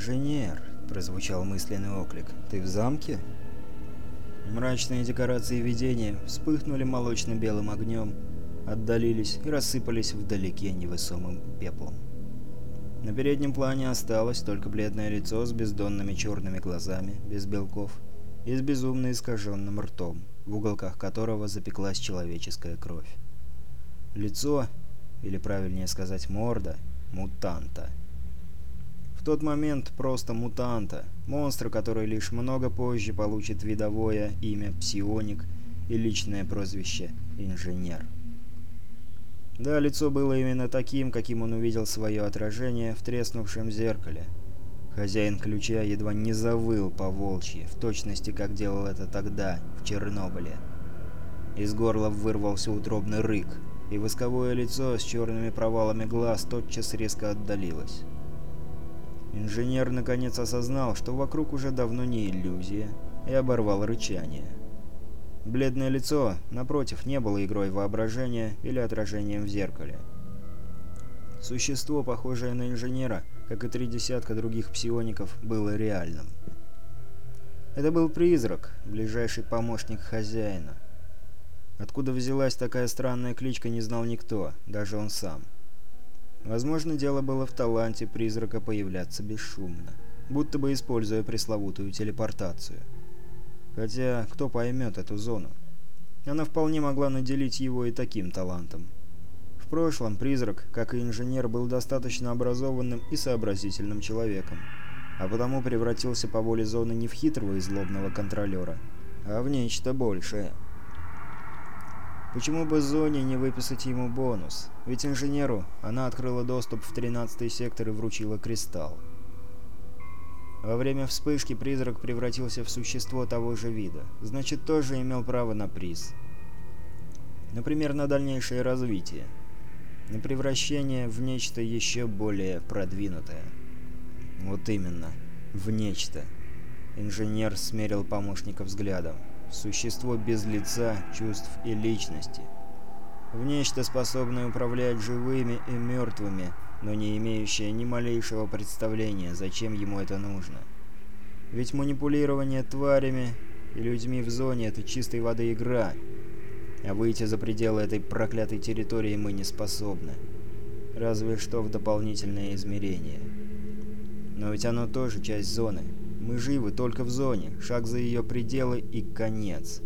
«Инженер!» – прозвучал мысленный оклик. «Ты в замке?» Мрачные декорации видения вспыхнули молочно-белым огнем, отдалились и рассыпались вдалеке невысомым пеплом. На переднем плане осталось только бледное лицо с бездонными черными глазами, без белков, и с безумно искаженным ртом, в уголках которого запеклась человеческая кровь. Лицо, или правильнее сказать морда, мутанта – в тот момент просто мутанта, монстра, который лишь много позже получит видовое имя «Псионик» и личное прозвище «Инженер». Да, лицо было именно таким, каким он увидел свое отражение в треснувшем зеркале. Хозяин ключа едва не завыл по волчьи, в точности, как делал это тогда, в Чернобыле. Из горла вырвался утробный рык, и восковое лицо с черными провалами глаз тотчас резко отдалилось. Инженер наконец осознал, что вокруг уже давно не иллюзия, и оборвал рычание. Бледное лицо, напротив, не было игрой воображения или отражением в зеркале. Существо, похожее на инженера, как и три десятка других псиоников, было реальным. Это был призрак, ближайший помощник хозяина. Откуда взялась такая странная кличка, не знал никто, даже он сам. Возможно, дело было в таланте призрака появляться бесшумно, будто бы используя пресловутую телепортацию. Хотя, кто поймет эту зону? Она вполне могла наделить его и таким талантом. В прошлом призрак, как и инженер, был достаточно образованным и сообразительным человеком, а потому превратился по воле зоны не в хитрого и злобного контролера, а в нечто большее. Почему бы Зоне не выписать ему бонус? Ведь инженеру она открыла доступ в 13-й сектор и вручила кристалл. Во время вспышки призрак превратился в существо того же вида, значит тоже имел право на приз. Например, на дальнейшее развитие. На превращение в нечто еще более продвинутое. Вот именно, в нечто. Инженер смерил помощника взглядом существо без лица, чувств и личности. В нечто, способное управлять живыми и мертвыми, но не имеющее ни малейшего представления, зачем ему это нужно. Ведь манипулирование тварями и людьми в зоне – это чистой воды игра, а выйти за пределы этой проклятой территории мы не способны. Разве что в дополнительное измерение. Но ведь оно тоже часть зоны – мы живы только в зоне, шаг за ее пределы и конец.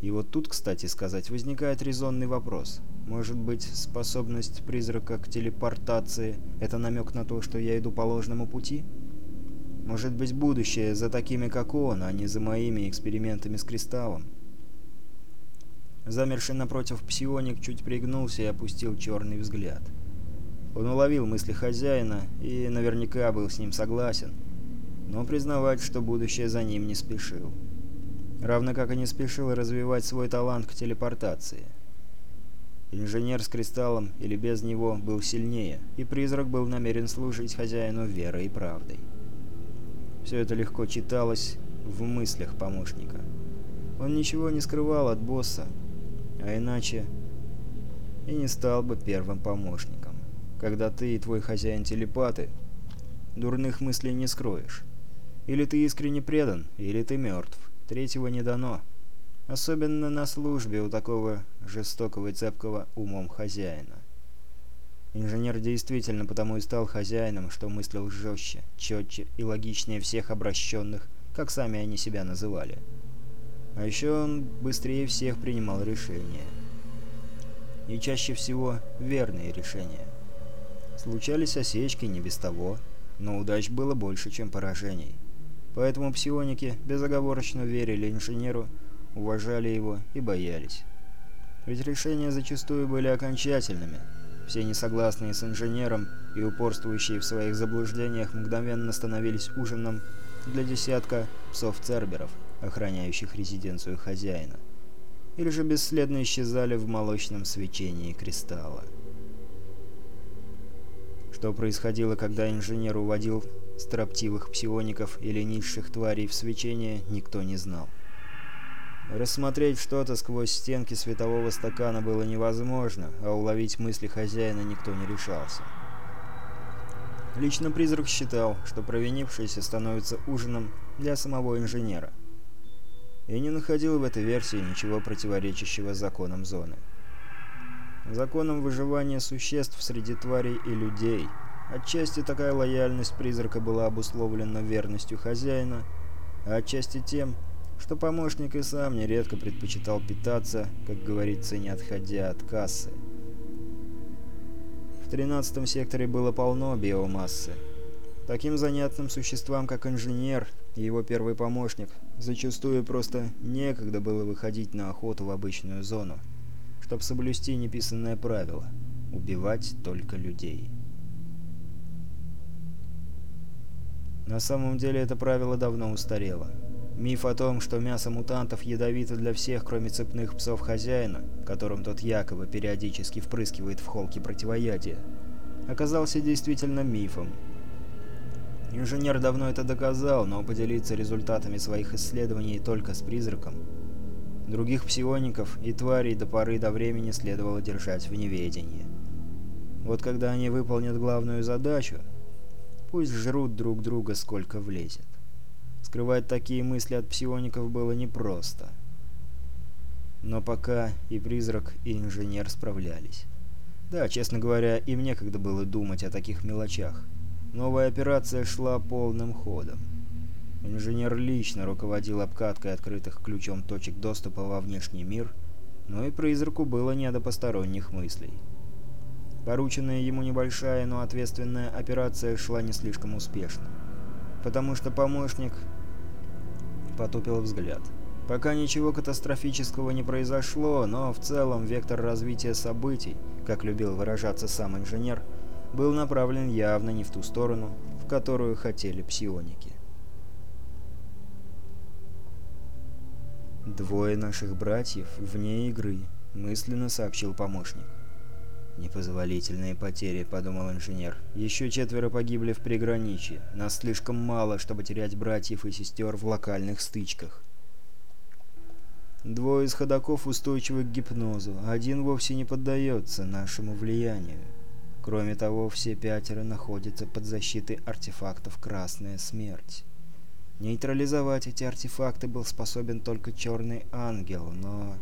И вот тут, кстати сказать, возникает резонный вопрос. Может быть, способность призрака к телепортации — это намек на то, что я иду по ложному пути? Может быть, будущее за такими, как он, а не за моими экспериментами с кристаллом? Замерший напротив псионик чуть пригнулся и опустил черный взгляд. Он уловил мысли хозяина и наверняка был с ним согласен — но признавать, что будущее за ним не спешил. Равно как и не спешил развивать свой талант к телепортации. Инженер с кристаллом или без него был сильнее, и призрак был намерен служить хозяину верой и правдой. Все это легко читалось в мыслях помощника. Он ничего не скрывал от босса, а иначе и не стал бы первым помощником. Когда ты и твой хозяин телепаты, дурных мыслей не скроешь. Или ты искренне предан, или ты мертв. Третьего не дано. Особенно на службе у такого жестокого и цепкого умом хозяина. Инженер действительно потому и стал хозяином, что мыслил жестче, четче и логичнее всех обращенных, как сами они себя называли. А еще он быстрее всех принимал решения. И чаще всего верные решения. Случались осечки не без того, но удач было больше, чем поражений. Поэтому псионики безоговорочно верили инженеру, уважали его и боялись. Ведь решения зачастую были окончательными. Все несогласные с инженером и упорствующие в своих заблуждениях мгновенно становились ужином для десятка псов-церберов, охраняющих резиденцию хозяина. Или же бесследно исчезали в молочном свечении кристалла. Что происходило, когда инженер уводил Строптивых псиоников или низших тварей в свечении никто не знал. Рассмотреть что-то сквозь стенки светового стакана было невозможно, а уловить мысли хозяина никто не решался. Лично призрак считал, что провинившийся становится ужином для самого инженера. И не находил в этой версии ничего противоречащего законам зоны. Законам выживания существ среди тварей и людей – Отчасти такая лояльность призрака была обусловлена верностью хозяина, а отчасти тем, что помощник и сам нередко предпочитал питаться, как говорится, не отходя от кассы. В 13 секторе было полно биомассы. Таким занятным существам, как инженер и его первый помощник, зачастую просто некогда было выходить на охоту в обычную зону, чтобы соблюсти неписанное правило – убивать только людей. На самом деле это правило давно устарело. Миф о том, что мясо мутантов ядовито для всех, кроме цепных псов хозяина, которым тот якобы периодически впрыскивает в холки противоядие, оказался действительно мифом. Инженер давно это доказал, но поделиться результатами своих исследований только с призраком. Других псиоников и тварей до поры до времени следовало держать в неведении. Вот когда они выполнят главную задачу, Пусть жрут друг друга, сколько влезет. Скрывать такие мысли от псиоников было непросто. Но пока и призрак, и инженер справлялись. Да, честно говоря, им некогда было думать о таких мелочах. Новая операция шла полным ходом. Инженер лично руководил обкаткой открытых ключом точек доступа во внешний мир, но и призраку было не до посторонних мыслей. Порученная ему небольшая, но ответственная операция шла не слишком успешно. Потому что помощник потупил взгляд. Пока ничего катастрофического не произошло, но в целом вектор развития событий, как любил выражаться сам инженер, был направлен явно не в ту сторону, в которую хотели псионики. «Двое наших братьев вне игры», — мысленно сообщил помощник. «Непозволительные потери», — подумал инженер. «Еще четверо погибли в приграничье. Нас слишком мало, чтобы терять братьев и сестер в локальных стычках». Двое из ходаков устойчивы к гипнозу, один вовсе не поддается нашему влиянию. Кроме того, все пятеро находятся под защитой артефактов «Красная смерть». Нейтрализовать эти артефакты был способен только Черный Ангел, но...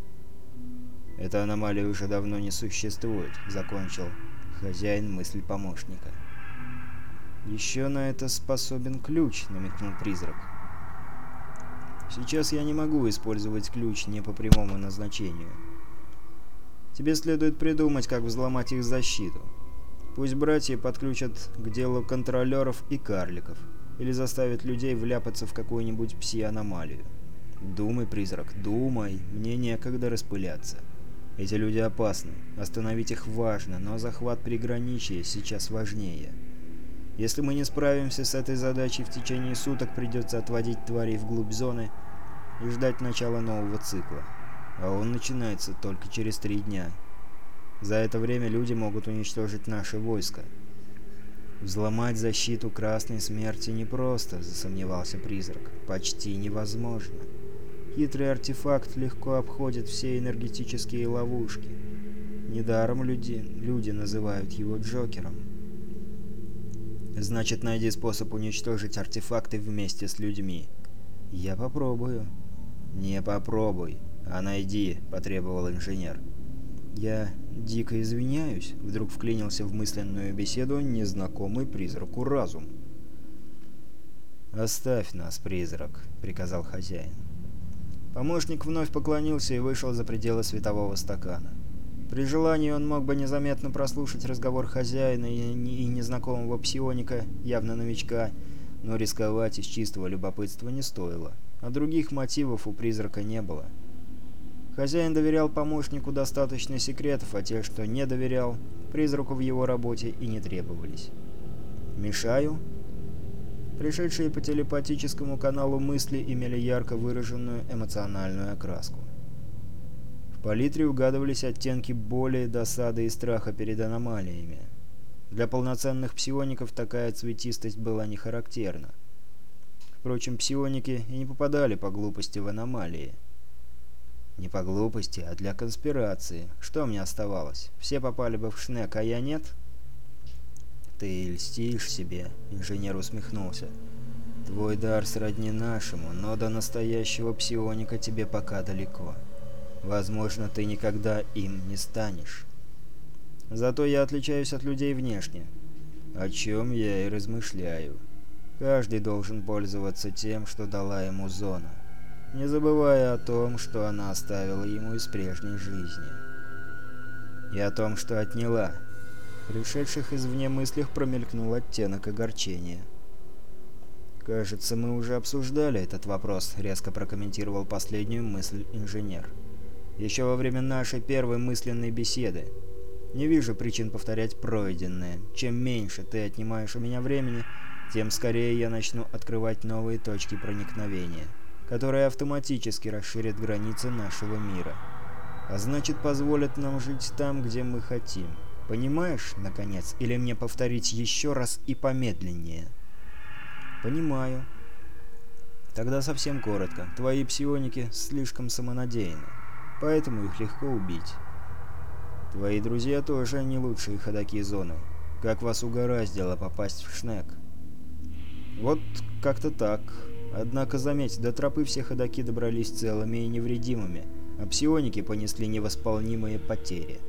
Эта аномалия уже давно не существует», — закончил хозяин мысль помощника. «Еще на это способен ключ», — намекнул призрак. «Сейчас я не могу использовать ключ не по прямому назначению. Тебе следует придумать, как взломать их защиту. Пусть братья подключат к делу контролеров и карликов, или заставят людей вляпаться в какую-нибудь пси-аномалию. Думай, призрак, думай, мне некогда распыляться». Эти люди опасны. Остановить их важно, но захват приграничия сейчас важнее. Если мы не справимся с этой задачей, в течение суток придется отводить тварей вглубь зоны и ждать начала нового цикла. А он начинается только через три дня. За это время люди могут уничтожить наши войска. «Взломать защиту Красной Смерти непросто», — засомневался призрак. «Почти невозможно». Хитрый артефакт легко обходит все энергетические ловушки. Недаром люди, люди называют его Джокером. Значит, найди способ уничтожить артефакты вместе с людьми. Я попробую. Не попробуй, а найди, потребовал инженер. Я дико извиняюсь, вдруг вклинился в мысленную беседу незнакомый призраку разум. «Оставь нас, призрак», — приказал хозяин. Помощник вновь поклонился и вышел за пределы светового стакана. При желании он мог бы незаметно прослушать разговор хозяина и незнакомого псионика, явно новичка, но рисковать из чистого любопытства не стоило, а других мотивов у призрака не было. Хозяин доверял помощнику достаточно секретов, а те, что не доверял, призраку в его работе и не требовались. «Мешаю?» пришедшие по телепатическому каналу мысли имели ярко выраженную эмоциональную окраску. В палитре угадывались оттенки боли, досады и страха перед аномалиями. Для полноценных псиоников такая цветистость была не характерна. Впрочем, псионики и не попадали по глупости в аномалии. Не по глупости, а для конспирации. Что мне оставалось? Все попали бы в шнек, а я нет? — «Ты льстишь себе?» — инженер усмехнулся. «Твой дар сродни нашему, но до настоящего псионика тебе пока далеко. Возможно, ты никогда им не станешь. Зато я отличаюсь от людей внешне, о чем я и размышляю. Каждый должен пользоваться тем, что дала ему зона, не забывая о том, что она оставила ему из прежней жизни. И о том, что отняла» пришедших извне мыслях промелькнул оттенок огорчения. «Кажется, мы уже обсуждали этот вопрос», — резко прокомментировал последнюю мысль инженер. «Еще во время нашей первой мысленной беседы. Не вижу причин повторять пройденное. Чем меньше ты отнимаешь у меня времени, тем скорее я начну открывать новые точки проникновения, которые автоматически расширят границы нашего мира, а значит позволят нам жить там, где мы хотим». Понимаешь, наконец, или мне повторить еще раз и помедленнее? Понимаю. Тогда совсем коротко. Твои псионики слишком самонадеяны, поэтому их легко убить. Твои друзья тоже не лучшие ходаки зоны. Как вас угораздило попасть в шнек? Вот как-то так. Однако, заметь, до тропы все ходаки добрались целыми и невредимыми, а псионики понесли невосполнимые потери.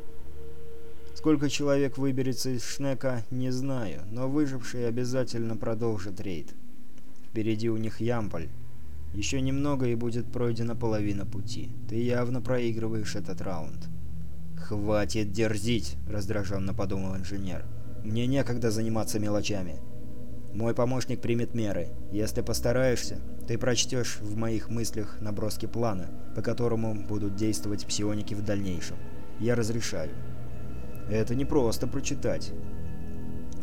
Сколько человек выберется из Шнека, не знаю, но выжившие обязательно продолжат рейд. Впереди у них Ямполь. Еще немного и будет пройдена половина пути. Ты явно проигрываешь этот раунд. «Хватит дерзить!» – раздраженно подумал инженер. «Мне некогда заниматься мелочами. Мой помощник примет меры. Если постараешься, ты прочтешь в моих мыслях наброски плана, по которому будут действовать псионики в дальнейшем. Я разрешаю». Это не просто прочитать.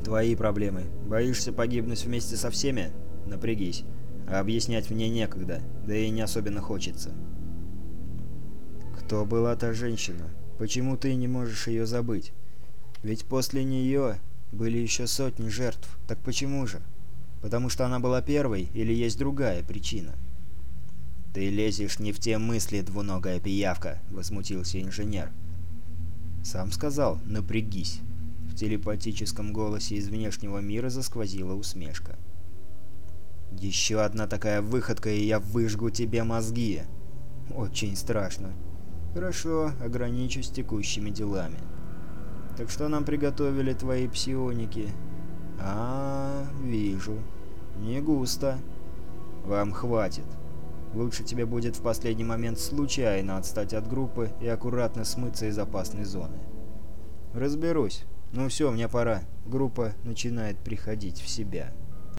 Твои проблемы. Боишься погибнуть вместе со всеми? Напрягись. А объяснять мне некогда, да и не особенно хочется. Кто была та женщина? Почему ты не можешь ее забыть? Ведь после нее были еще сотни жертв. Так почему же? Потому что она была первой или есть другая причина? «Ты лезешь не в те мысли, двуногая пиявка», — возмутился инженер. Сам сказал «напрягись». В телепатическом голосе из внешнего мира засквозила усмешка. «Еще одна такая выходка, и я выжгу тебе мозги!» «Очень страшно. Хорошо, ограничусь текущими делами. Так что нам приготовили твои псионики?» «А, -а, -а вижу. Не густо. Вам хватит. Лучше тебе будет в последний момент случайно отстать от группы и аккуратно смыться из опасной зоны. Разберусь. Ну все, мне пора. Группа начинает приходить в себя.